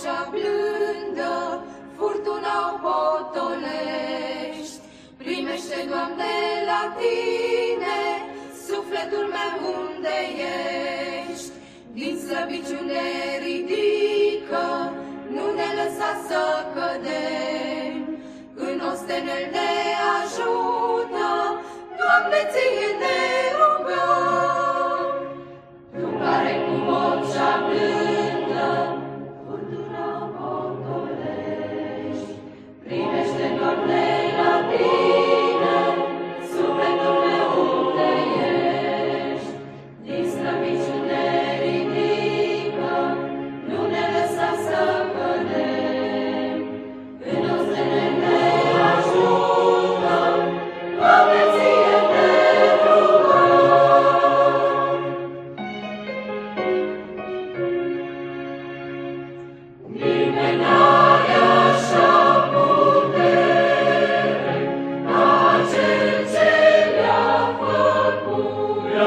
cea blândă, furtuna o potolești. Primește, Doamne, la Tine sufletul meu unde ești. Din slăbiciune ridică, nu ne lăsa să cădem. În ostenel ne ajută, Doamne, Ție ne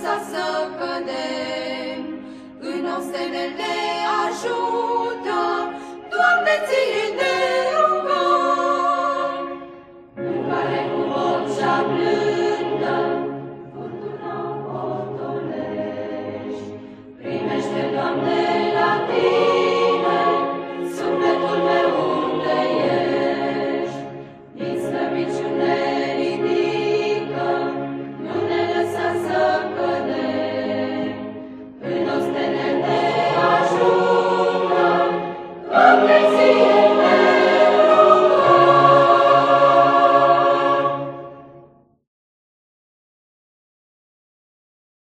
lăsa să cădem. În ostenele ajută, Doamne, ție ne